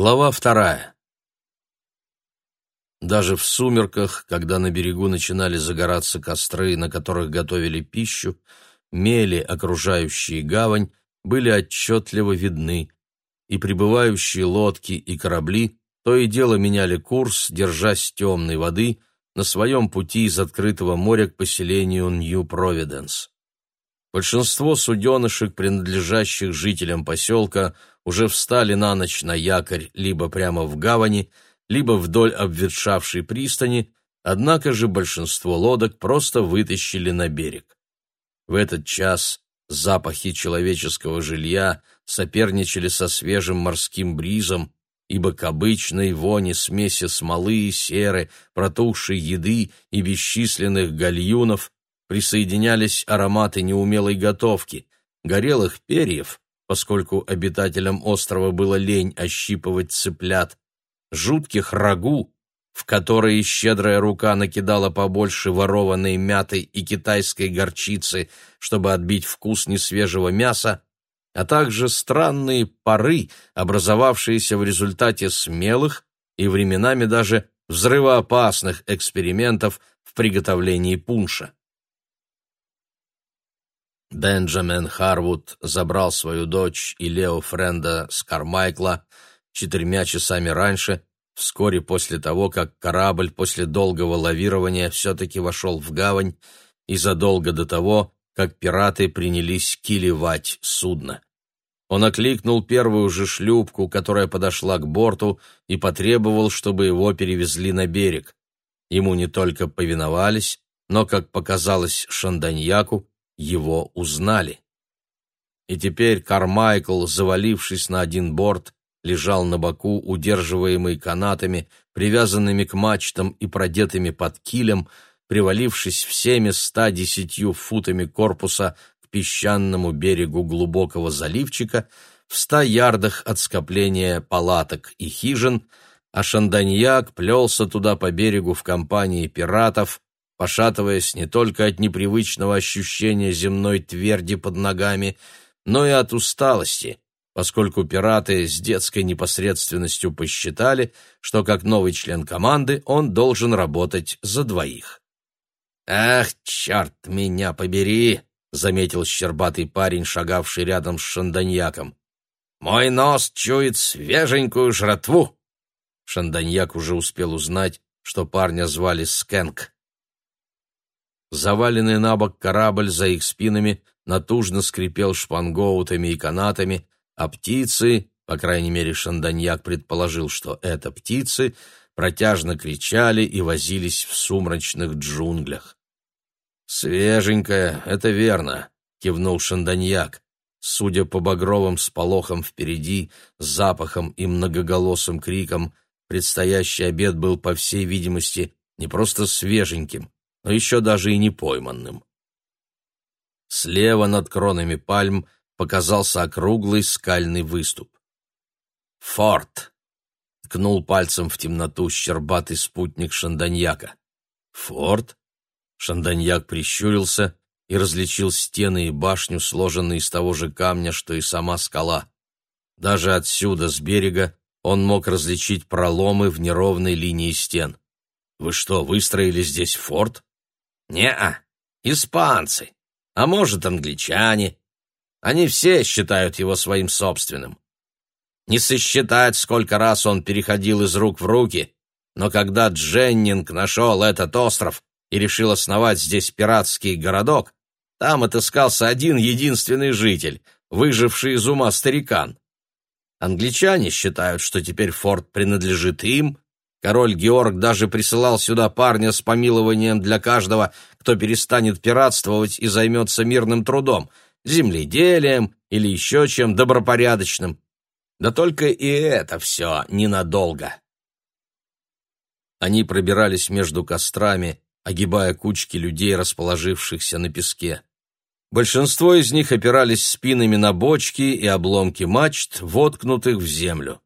Глава вторая. Даже в сумерках, когда на берегу начинали загораться костры, на которых готовили пищу, мели, окружающие гавань, были отчетливо видны, и прибывающие лодки и корабли то и дело меняли курс, держась темной воды, на своем пути из открытого моря к поселению Нью-Провиденс. Большинство суденышек, принадлежащих жителям поселка, уже встали на ночь на якорь либо прямо в гавани, либо вдоль обветшавшей пристани, однако же большинство лодок просто вытащили на берег. В этот час запахи человеческого жилья соперничали со свежим морским бризом, ибо к обычной воне смеси смолы, серы, протухшей еды и бесчисленных гальюнов присоединялись ароматы неумелой готовки, горелых перьев, поскольку обитателям острова было лень ощипывать цыплят, жутких рагу, в которые щедрая рука накидала побольше ворованной мяты и китайской горчицы, чтобы отбить вкус несвежего мяса, а также странные пары, образовавшиеся в результате смелых и временами даже взрывоопасных экспериментов в приготовлении пунша. Бенджамин Харвуд забрал свою дочь и Лео Френда с Кармайкла четырьмя часами раньше, вскоре после того, как корабль после долгого лавирования все-таки вошел в гавань и задолго до того, как пираты принялись килевать судно. Он окликнул первую же шлюпку, которая подошла к борту, и потребовал, чтобы его перевезли на берег. Ему не только повиновались, но, как показалось Шанданьяку, его узнали. И теперь Кармайкл, завалившись на один борт, лежал на боку, удерживаемый канатами, привязанными к мачтам и продетыми под килем, привалившись всеми ста десятью футами корпуса к песчаному берегу глубокого заливчика, в ста ярдах от скопления палаток и хижин, а Шанданьяк плелся туда по берегу в компании пиратов, пошатываясь не только от непривычного ощущения земной тверди под ногами, но и от усталости, поскольку пираты с детской непосредственностью посчитали, что как новый член команды он должен работать за двоих. «Ах, черт меня побери!» — заметил щербатый парень, шагавший рядом с шанданьяком. «Мой нос чует свеженькую жратву!» Шанданьяк уже успел узнать, что парня звали Скэнк. Заваленный на бок корабль за их спинами натужно скрипел шпангоутами и канатами, а птицы, по крайней мере Шанданьяк предположил, что это птицы, протяжно кричали и возились в сумрачных джунглях. «Свеженькая, это верно», — кивнул Шанданьяк. Судя по багровым сполохам впереди, запахам и многоголосым крикам, предстоящий обед был, по всей видимости, не просто свеженьким, но еще даже и не пойманным. Слева над кронами пальм показался округлый скальный выступ. «Форт!» — ткнул пальцем в темноту щербатый спутник Шанданьяка. «Форт?» Шанданьяк прищурился и различил стены и башню, сложенные из того же камня, что и сама скала. Даже отсюда, с берега, он мог различить проломы в неровной линии стен. «Вы что, выстроили здесь форт?» Не-а, испанцы, а может, англичане. Они все считают его своим собственным. Не сосчитать, сколько раз он переходил из рук в руки, но когда Дженнинг нашел этот остров и решил основать здесь пиратский городок, там отыскался один единственный житель, выживший из ума старикан. Англичане считают, что теперь форт принадлежит им, Король Георг даже присылал сюда парня с помилованием для каждого, кто перестанет пиратствовать и займется мирным трудом, земледелием или еще чем добропорядочным. Да только и это все ненадолго. Они пробирались между кострами, огибая кучки людей, расположившихся на песке. Большинство из них опирались спинами на бочки и обломки мачт, воткнутых в землю.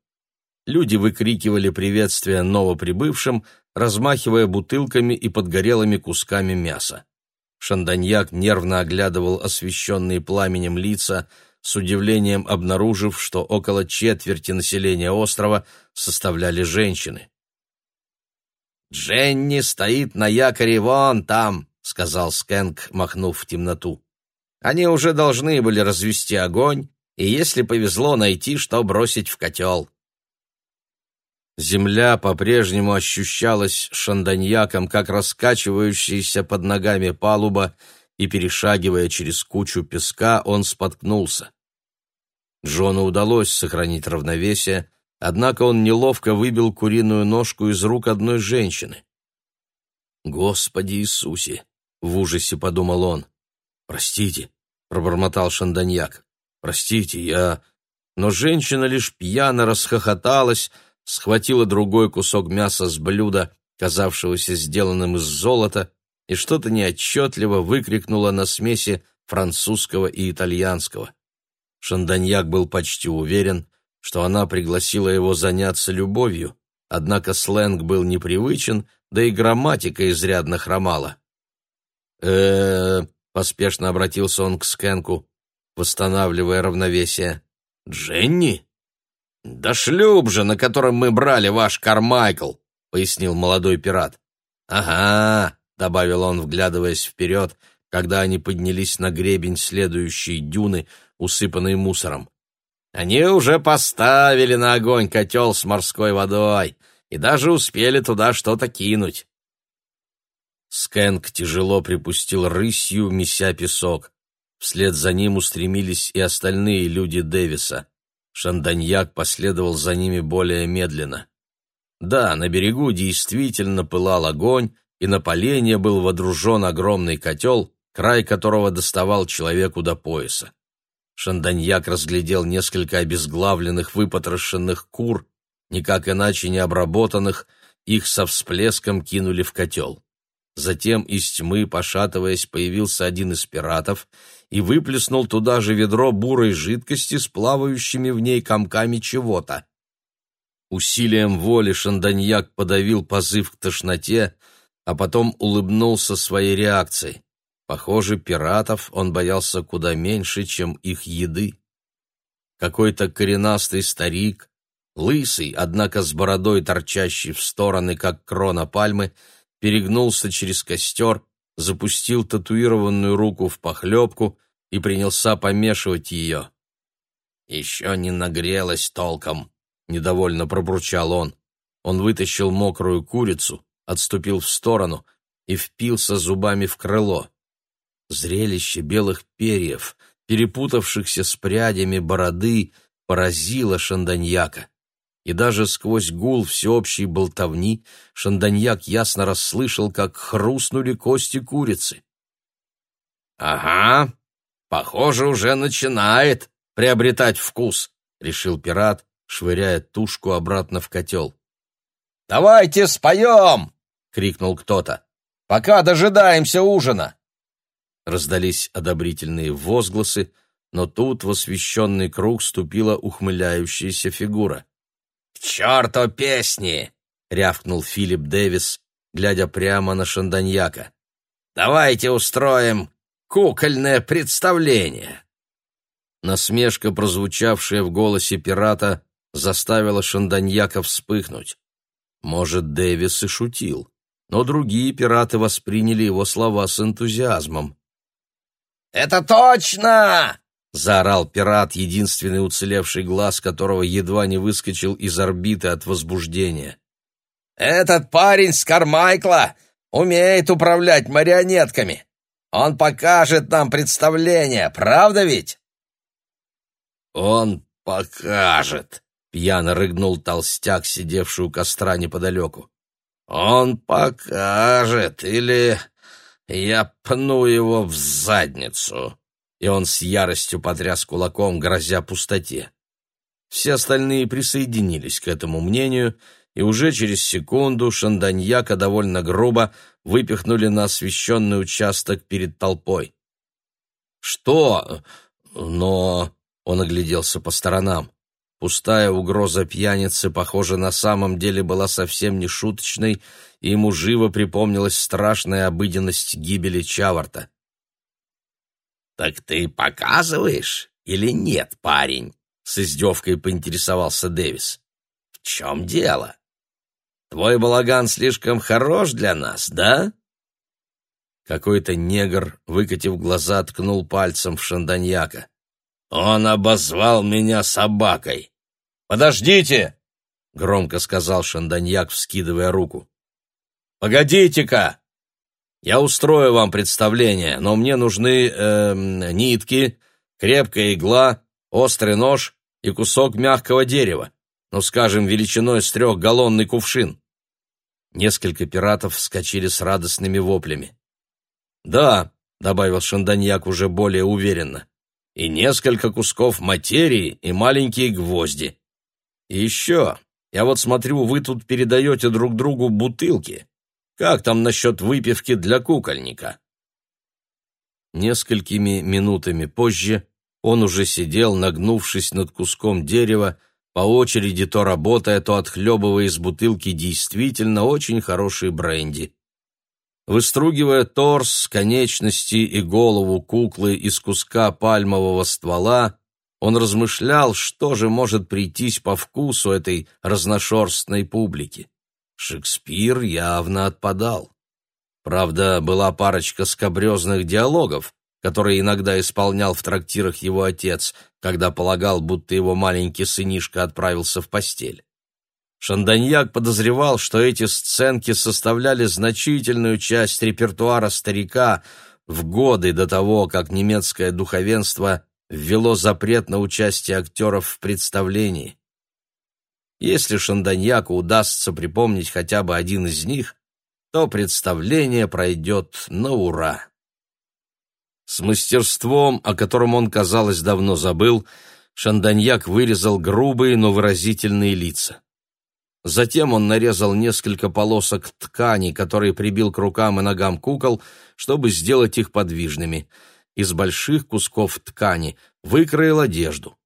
Люди выкрикивали приветствия новоприбывшим, размахивая бутылками и подгорелыми кусками мяса. Шанданьяк нервно оглядывал освещенные пламенем лица, с удивлением обнаружив, что около четверти населения острова составляли женщины. «Дженни стоит на якоре вон там», — сказал Скэнк, махнув в темноту. «Они уже должны были развести огонь, и, если повезло, найти, что бросить в котел». Земля по-прежнему ощущалась шанданьяком, как раскачивающаяся под ногами палуба, и, перешагивая через кучу песка, он споткнулся. Джону удалось сохранить равновесие, однако он неловко выбил куриную ножку из рук одной женщины. «Господи Иисусе!» — в ужасе подумал он. «Простите», — пробормотал Шанданьяк. «Простите, я...» Но женщина лишь пьяно расхохоталась, схватила другой кусок мяса с блюда, казавшегося сделанным из золота, и что-то неотчетливо выкрикнула на смеси французского и итальянского. Шанданьяк был почти уверен, что она пригласила его заняться любовью, однако сленг был непривычен, да и грамматика изрядно хромала. э поспешно обратился он к Скенку, восстанавливая равновесие. «Дженни?» «Да шлюп же, на котором мы брали ваш Кармайкл», — пояснил молодой пират. «Ага», — добавил он, вглядываясь вперед, когда они поднялись на гребень следующей дюны, усыпанной мусором. «Они уже поставили на огонь котел с морской водой и даже успели туда что-то кинуть». Скэнк тяжело припустил рысью, меся песок. Вслед за ним устремились и остальные люди Дэвиса. Шанданьяк последовал за ними более медленно. Да, на берегу действительно пылал огонь, и на поленье был водружен огромный котел, край которого доставал человеку до пояса. Шанданьяк разглядел несколько обезглавленных выпотрошенных кур, никак иначе не обработанных, их со всплеском кинули в котел. Затем из тьмы, пошатываясь, появился один из пиратов и выплеснул туда же ведро бурой жидкости с плавающими в ней комками чего-то. Усилием воли Шанданьяк подавил позыв к тошноте, а потом улыбнулся своей реакцией. Похоже, пиратов он боялся куда меньше, чем их еды. Какой-то коренастый старик, лысый, однако с бородой, торчащей в стороны, как крона пальмы, перегнулся через костер, запустил татуированную руку в похлебку и принялся помешивать ее. «Еще не нагрелась толком», — недовольно пробурчал он. Он вытащил мокрую курицу, отступил в сторону и впился зубами в крыло. Зрелище белых перьев, перепутавшихся с прядями бороды, поразило Шанданьяка и даже сквозь гул всеобщей болтовни Шанданьяк ясно расслышал, как хрустнули кости курицы. «Ага, похоже, уже начинает приобретать вкус», — решил пират, швыряя тушку обратно в котел. «Давайте споем!» — крикнул кто-то. «Пока дожидаемся ужина!» Раздались одобрительные возгласы, но тут в освещенный круг ступила ухмыляющаяся фигура черту песни!» — рявкнул Филипп Дэвис, глядя прямо на Шанданьяка. «Давайте устроим кукольное представление!» Насмешка, прозвучавшая в голосе пирата, заставила Шанданьяка вспыхнуть. Может, Дэвис и шутил, но другие пираты восприняли его слова с энтузиазмом. «Это точно!» — заорал пират, единственный уцелевший глаз которого едва не выскочил из орбиты от возбуждения. «Этот парень с Кармайкла умеет управлять марионетками. Он покажет нам представление, правда ведь?» «Он покажет», — пьяно рыгнул толстяк, сидевший у костра неподалеку. «Он покажет, или я пну его в задницу» и он с яростью потряс кулаком, грозя пустоте. Все остальные присоединились к этому мнению, и уже через секунду Шанданьяка довольно грубо выпихнули на освещенный участок перед толпой. «Что? Но...» — он огляделся по сторонам. Пустая угроза пьяницы, похоже, на самом деле была совсем не шуточной, и ему живо припомнилась страшная обыденность гибели Чаварта. «Так ты показываешь, или нет, парень?» — с издевкой поинтересовался Дэвис. «В чем дело? Твой балаган слишком хорош для нас, да?» Какой-то негр, выкатив глаза, ткнул пальцем в Шанданьяка. «Он обозвал меня собакой!» «Подождите!» — громко сказал Шанданьяк, вскидывая руку. «Погодите-ка! Я устрою вам представление, но мне нужны э, нитки, крепкая игла, острый нож и кусок мягкого дерева, ну, скажем, величиной с трехгаллонный кувшин». Несколько пиратов вскочили с радостными воплями. «Да», — добавил Шанданьяк уже более уверенно, «и несколько кусков материи и маленькие гвозди. И еще, я вот смотрю, вы тут передаете друг другу бутылки. Как там насчет выпивки для кукольника?» Несколькими минутами позже он уже сидел, нагнувшись над куском дерева, по очереди то работая, то отхлебывая из бутылки действительно очень хороший бренди. Выстругивая торс, конечности и голову куклы из куска пальмового ствола, он размышлял, что же может прийтись по вкусу этой разношерстной публики. Шекспир явно отпадал. Правда, была парочка скобрезных диалогов, которые иногда исполнял в трактирах его отец, когда полагал, будто его маленький сынишка отправился в постель. Шанданьяк подозревал, что эти сценки составляли значительную часть репертуара старика в годы до того, как немецкое духовенство ввело запрет на участие актеров в представлении. Если Шанданьяку удастся припомнить хотя бы один из них, то представление пройдет на ура. С мастерством, о котором он, казалось, давно забыл, Шанданьяк вырезал грубые, но выразительные лица. Затем он нарезал несколько полосок ткани, которые прибил к рукам и ногам кукол, чтобы сделать их подвижными. Из больших кусков ткани выкроил одежду.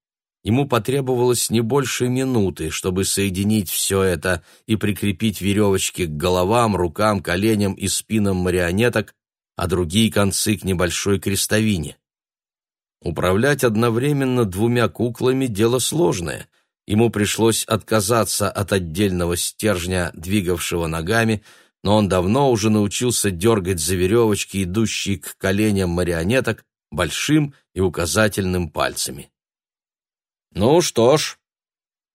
Ему потребовалось не больше минуты, чтобы соединить все это и прикрепить веревочки к головам, рукам, коленям и спинам марионеток, а другие концы к небольшой крестовине. Управлять одновременно двумя куклами – дело сложное — Ему пришлось отказаться от отдельного стержня, двигавшего ногами, но он давно уже научился дергать за веревочки, идущие к коленям марионеток, большим и указательным пальцами. «Ну что ж,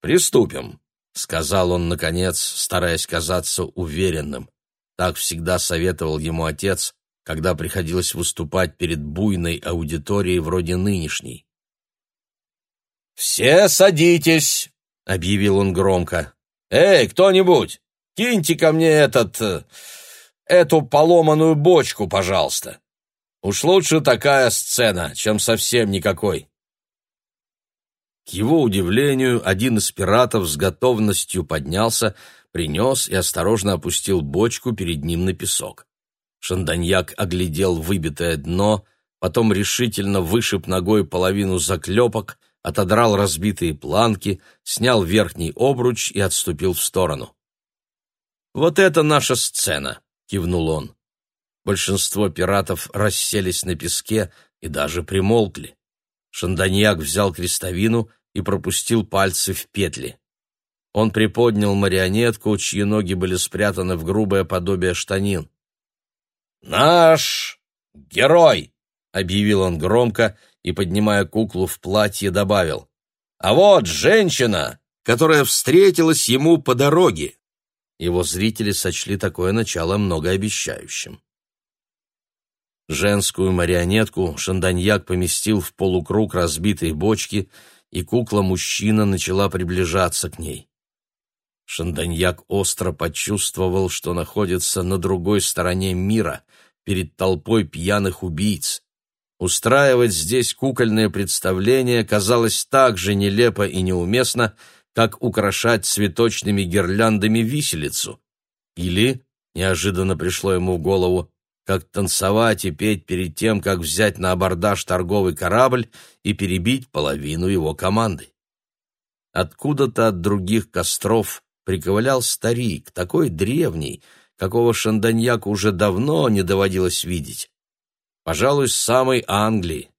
приступим», — сказал он, наконец, стараясь казаться уверенным. Так всегда советовал ему отец, когда приходилось выступать перед буйной аудиторией вроде нынешней. «Все садитесь!» — объявил он громко. «Эй, кто-нибудь, киньте ко мне этот... Э, эту поломанную бочку, пожалуйста. Уж лучше такая сцена, чем совсем никакой». К его удивлению, один из пиратов с готовностью поднялся, принес и осторожно опустил бочку перед ним на песок. Шанданьяк оглядел выбитое дно, потом решительно вышиб ногой половину заклепок — отодрал разбитые планки, снял верхний обруч и отступил в сторону. «Вот это наша сцена!» — кивнул он. Большинство пиратов расселись на песке и даже примолкли. Шанданьяк взял крестовину и пропустил пальцы в петли. Он приподнял марионетку, чьи ноги были спрятаны в грубое подобие штанин. «Наш герой!» — объявил он громко и, поднимая куклу в платье, добавил. «А вот женщина, которая встретилась ему по дороге!» Его зрители сочли такое начало многообещающим. Женскую марионетку Шанданьяк поместил в полукруг разбитой бочки, и кукла-мужчина начала приближаться к ней. Шанданьяк остро почувствовал, что находится на другой стороне мира, перед толпой пьяных убийц. Устраивать здесь кукольное представление казалось так же нелепо и неуместно, как украшать цветочными гирляндами виселицу. Или, неожиданно пришло ему в голову, как танцевать и петь перед тем, как взять на абордаж торговый корабль и перебить половину его команды. Откуда-то от других костров приковылял старик, такой древний, какого Шанданьяку уже давно не доводилось видеть пожалуй, с самой Англии.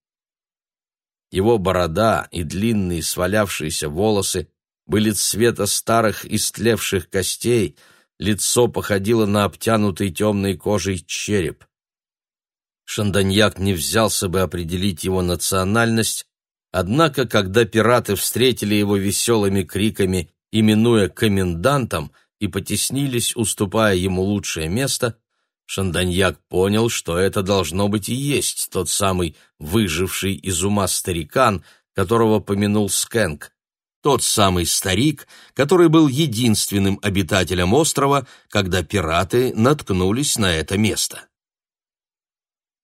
Его борода и длинные свалявшиеся волосы были цвета старых истлевших костей, лицо походило на обтянутый темной кожей череп. Шанданьяк не взялся бы определить его национальность, однако, когда пираты встретили его веселыми криками, именуя комендантом, и потеснились, уступая ему лучшее место, Шанданьяк понял, что это должно быть и есть тот самый выживший из ума старикан, которого помянул Скэнк. Тот самый старик, который был единственным обитателем острова, когда пираты наткнулись на это место.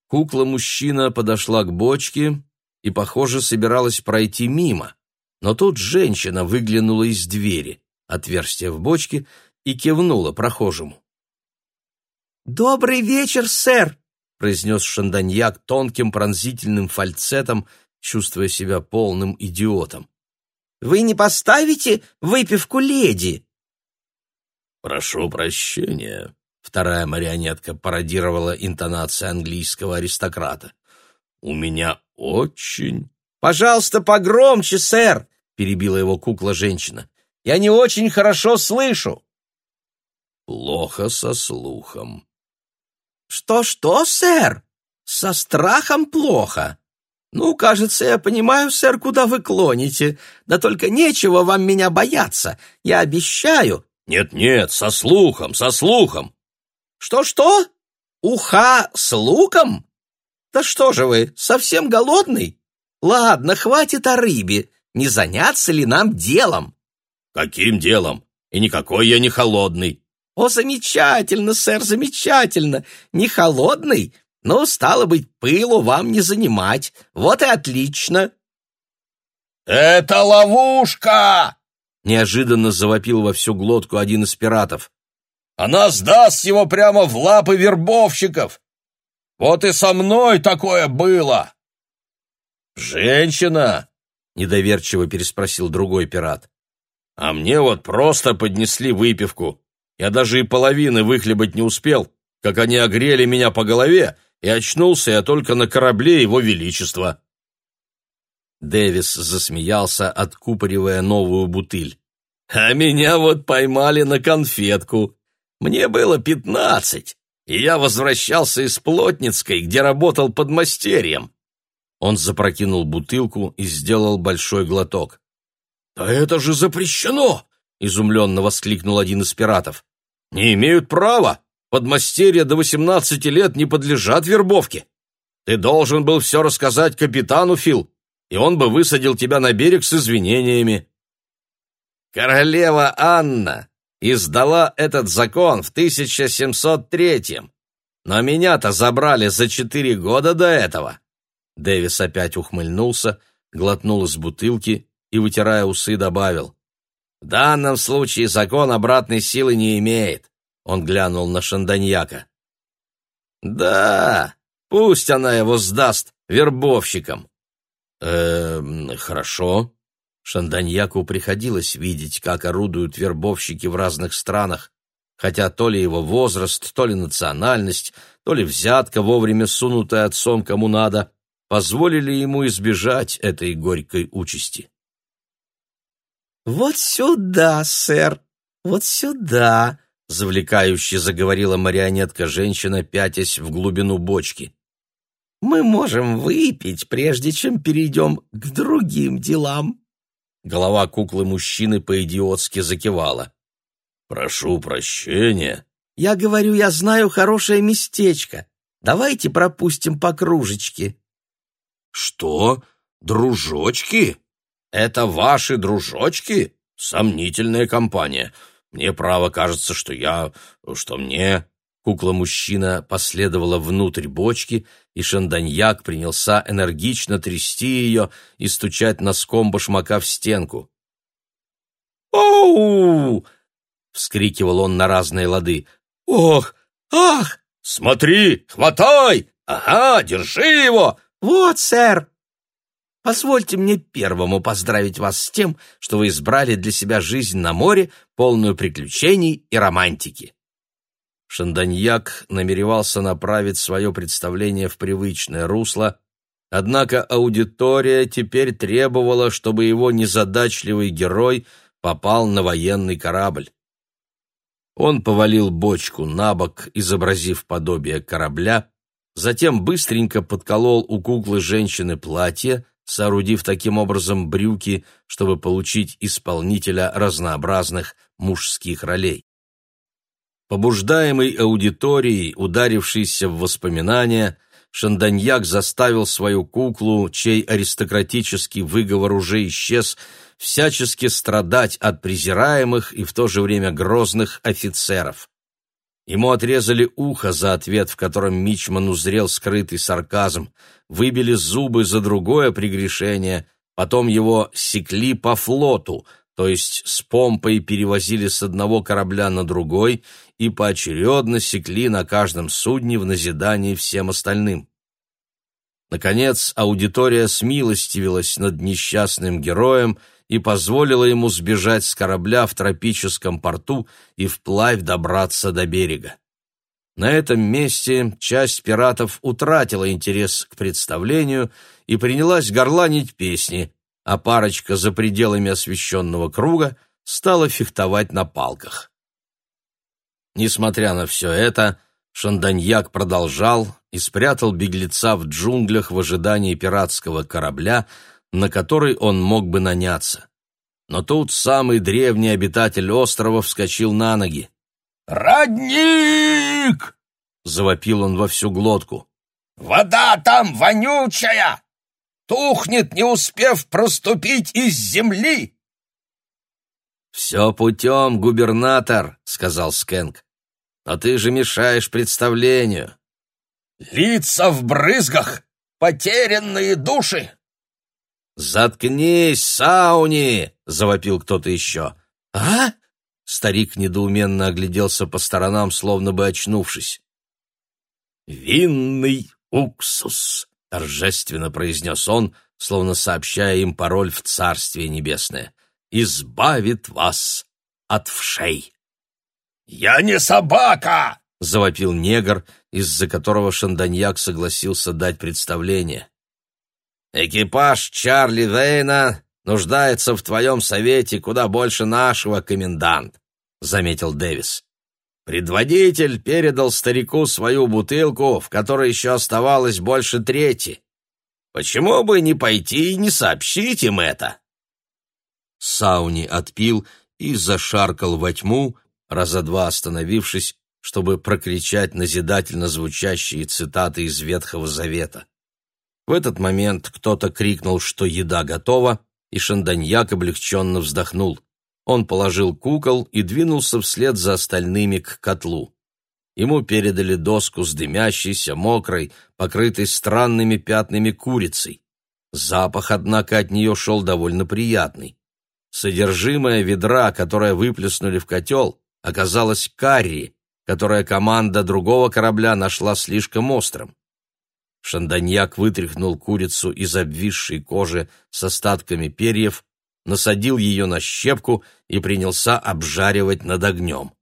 Кукла-мужчина подошла к бочке и, похоже, собиралась пройти мимо, но тут женщина выглянула из двери, отверстия в бочке, и кивнула прохожему. «Добрый вечер, сэр!» — произнес Шанданьяк тонким пронзительным фальцетом, чувствуя себя полным идиотом. «Вы не поставите выпивку леди?» «Прошу прощения», — вторая марионетка пародировала интонации английского аристократа. «У меня очень...» «Пожалуйста, погромче, сэр!» — перебила его кукла-женщина. «Я не очень хорошо слышу». «Плохо со слухом», «Что-что, сэр? Со страхом плохо. Ну, кажется, я понимаю, сэр, куда вы клоните. Да только нечего вам меня бояться. Я обещаю». «Нет-нет, со слухом, со слухом». «Что-что? Уха с луком? Да что же вы, совсем голодный? Ладно, хватит о рыбе. Не заняться ли нам делом?» «Каким делом? И никакой я не холодный. «О, замечательно, сэр, замечательно! Не холодный, но, стало быть, пылу вам не занимать. Вот и отлично!» «Это ловушка!» — неожиданно завопил во всю глотку один из пиратов. «Она сдаст его прямо в лапы вербовщиков! Вот и со мной такое было!» «Женщина!» — недоверчиво переспросил другой пират. «А мне вот просто поднесли выпивку. Я даже и половины выхлебать не успел, как они огрели меня по голове, и очнулся я только на корабле Его Величества». Дэвис засмеялся, откупоривая новую бутыль. «А меня вот поймали на конфетку. Мне было пятнадцать, и я возвращался из Плотницкой, где работал под мастерьем». Он запрокинул бутылку и сделал большой глоток. «Да это же запрещено!» — изумленно воскликнул один из пиратов не имеют права. Подмастерья до восемнадцати лет не подлежат вербовке. Ты должен был все рассказать капитану, Фил, и он бы высадил тебя на берег с извинениями. Королева Анна издала этот закон в 1703-м, но меня-то забрали за четыре года до этого. Дэвис опять ухмыльнулся, глотнул из бутылки и, вытирая усы, добавил. В данном случае закон обратной силы не имеет. Он глянул на Шанданьяка. Да, пусть она его сдаст вербовщикам. Эм, хорошо. Шанданьяку приходилось видеть, как орудуют вербовщики в разных странах, хотя то ли его возраст, то ли национальность, то ли взятка, вовремя сунутая отцом кому надо, позволили ему избежать этой горькой участи. «Вот сюда, сэр, вот сюда», — завлекающе заговорила марионетка-женщина, пятясь в глубину бочки. «Мы можем выпить, прежде чем перейдем к другим делам». Голова куклы-мужчины по-идиотски закивала. «Прошу прощения». «Я говорю, я знаю хорошее местечко. Давайте пропустим по кружечке». «Что? Дружочки?» «Это ваши дружочки? Сомнительная компания. Мне, право, кажется, что я... что мне...» Кукла-мужчина последовала внутрь бочки, и Шанданьяк принялся энергично трясти ее и стучать носком башмака в стенку. «Оу!» — вскрикивал он на разные лады. «Ох! Ах! Смотри! Хватай! Ага, держи его!» «Вот, сэр!» Позвольте мне первому поздравить вас с тем, что вы избрали для себя жизнь на море, полную приключений и романтики». Шанданьяк намеревался направить свое представление в привычное русло, Однако аудитория теперь требовала, чтобы его незадачливый герой попал на военный корабль. Он повалил бочку на бок, изобразив подобие корабля, затем быстренько подколол у куклы женщины платье, соорудив таким образом брюки, чтобы получить исполнителя разнообразных мужских ролей. Побуждаемый аудиторией, ударившейся в воспоминания, Шанданьяк заставил свою куклу, чей аристократический выговор уже исчез, всячески страдать от презираемых и в то же время грозных офицеров. Ему отрезали ухо за ответ, в котором Мичман узрел скрытый сарказм, выбили зубы за другое прегрешение, потом его секли по флоту, то есть с помпой перевозили с одного корабля на другой и поочередно секли на каждом судне в назидании всем остальным. Наконец, аудитория смилостивилась над несчастным героем и позволила ему сбежать с корабля в тропическом порту и вплавь добраться до берега. На этом месте часть пиратов утратила интерес к представлению и принялась горланить песни, а парочка за пределами освещенного круга стала фехтовать на палках. Несмотря на все это, Шанданьяк продолжал и спрятал беглеца в джунглях в ожидании пиратского корабля, на который он мог бы наняться. Но тут самый древний обитатель острова вскочил на ноги. «Родник!» — завопил он во всю глотку. «Вода там вонючая! Тухнет, не успев проступить из земли!» «Все путем, губернатор», — сказал Скэнк. «Но ты же мешаешь представлению». «Лица в брызгах, потерянные души!» «Заткнись, Сауни!» — завопил кто-то еще. «А?» — старик недоуменно огляделся по сторонам, словно бы очнувшись. «Винный уксус!» — торжественно произнес он, словно сообщая им пароль в Царствие Небесное избавит вас от вшей. «Я не собака!» — завопил негр, из-за которого Шанданьяк согласился дать представление. «Экипаж Чарли Вейна нуждается в твоем совете куда больше нашего, комендант», — заметил Дэвис. Предводитель передал старику свою бутылку, в которой еще оставалось больше трети. Почему бы не пойти и не сообщить им это? Сауни отпил и зашаркал во тьму, раза два остановившись, чтобы прокричать назидательно звучащие цитаты из Ветхого Завета. В этот момент кто-то крикнул, что еда готова, и Шанданьяк облегченно вздохнул. Он положил кукол и двинулся вслед за остальными к котлу. Ему передали доску с дымящейся, мокрой, покрытой странными пятнами курицей. Запах, однако, от нее шел довольно приятный. Содержимое ведра, которое выплеснули в котел, оказалось карри, которое команда другого корабля нашла слишком острым. Шанданьяк вытряхнул курицу из обвисшей кожи с остатками перьев, насадил ее на щепку и принялся обжаривать над огнем.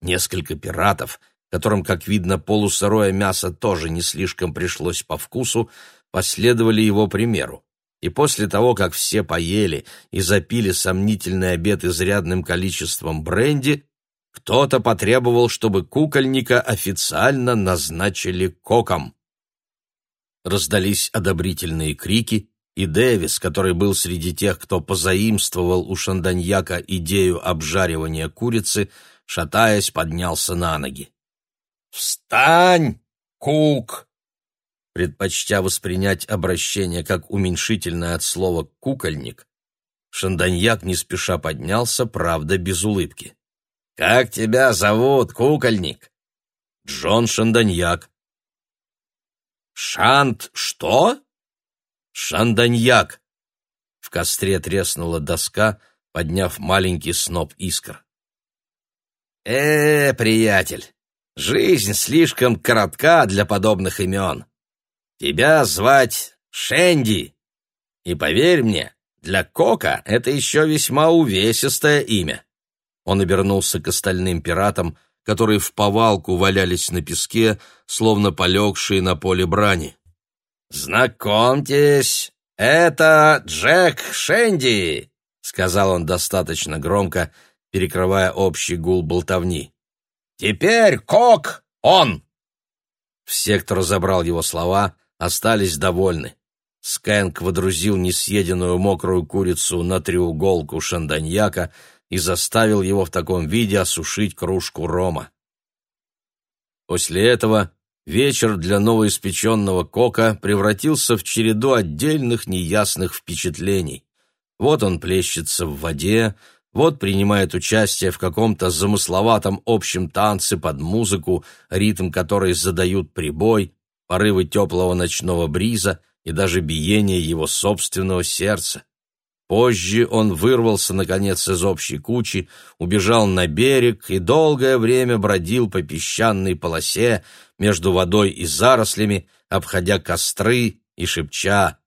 Несколько пиратов, которым, как видно, полусырое мясо тоже не слишком пришлось по вкусу, последовали его примеру и после того, как все поели и запили сомнительный обед изрядным количеством бренди, кто-то потребовал, чтобы кукольника официально назначили коком. Раздались одобрительные крики, и Дэвис, который был среди тех, кто позаимствовал у Шанданьяка идею обжаривания курицы, шатаясь, поднялся на ноги. «Встань, Кук!» предпочтя воспринять обращение как уменьшительное от слова «кукольник», Шанданьяк не спеша поднялся, правда, без улыбки. «Как тебя зовут, кукольник?» «Джон Шанданьяк». «Шант что?» «Шанданьяк». В костре треснула доска, подняв маленький сноп искр. «Э, приятель, жизнь слишком коротка для подобных имен. Тебя звать Шенди. И поверь мне, для Кока это еще весьма увесистое имя. Он обернулся к остальным пиратам, которые в повалку валялись на песке, словно полегшие на поле брани. «Знакомьтесь, это Джек Шенди», — сказал он достаточно громко, перекрывая общий гул болтовни. «Теперь Кок он!» Все, кто разобрал его слова, остались довольны. Скэнк водрузил несъеденную мокрую курицу на треуголку шанданьяка и заставил его в таком виде осушить кружку рома. После этого вечер для новоиспеченного кока превратился в череду отдельных неясных впечатлений. Вот он плещется в воде, вот принимает участие в каком-то замысловатом общем танце под музыку, ритм которой задают прибой, порывы теплого ночного бриза и даже биение его собственного сердца. Позже он вырвался, наконец, из общей кучи, убежал на берег и долгое время бродил по песчаной полосе между водой и зарослями, обходя костры и шепча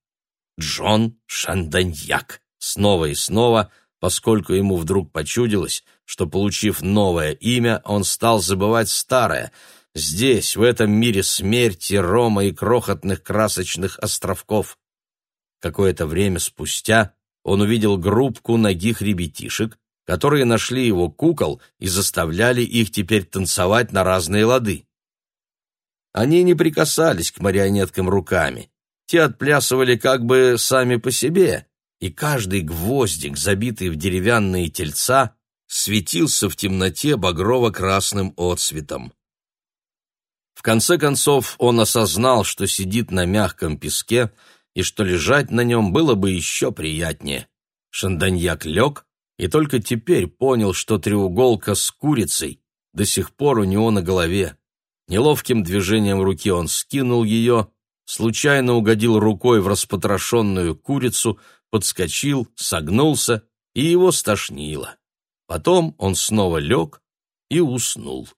«Джон Шанданьяк» снова и снова, поскольку ему вдруг почудилось, что, получив новое имя, он стал забывать старое. Здесь, в этом мире смерти, рома и крохотных красочных островков. Какое-то время спустя он увидел группку ногих ребятишек, которые нашли его кукол и заставляли их теперь танцевать на разные лады. Они не прикасались к марионеткам руками. Те отплясывали как бы сами по себе, и каждый гвоздик, забитый в деревянные тельца, светился в темноте багрово-красным отсветом. В конце концов он осознал, что сидит на мягком песке, и что лежать на нем было бы еще приятнее. Шанданьяк лег и только теперь понял, что треуголка с курицей до сих пор у него на голове. Неловким движением руки он скинул ее, случайно угодил рукой в распотрошенную курицу, подскочил, согнулся, и его стошнило. Потом он снова лег и уснул.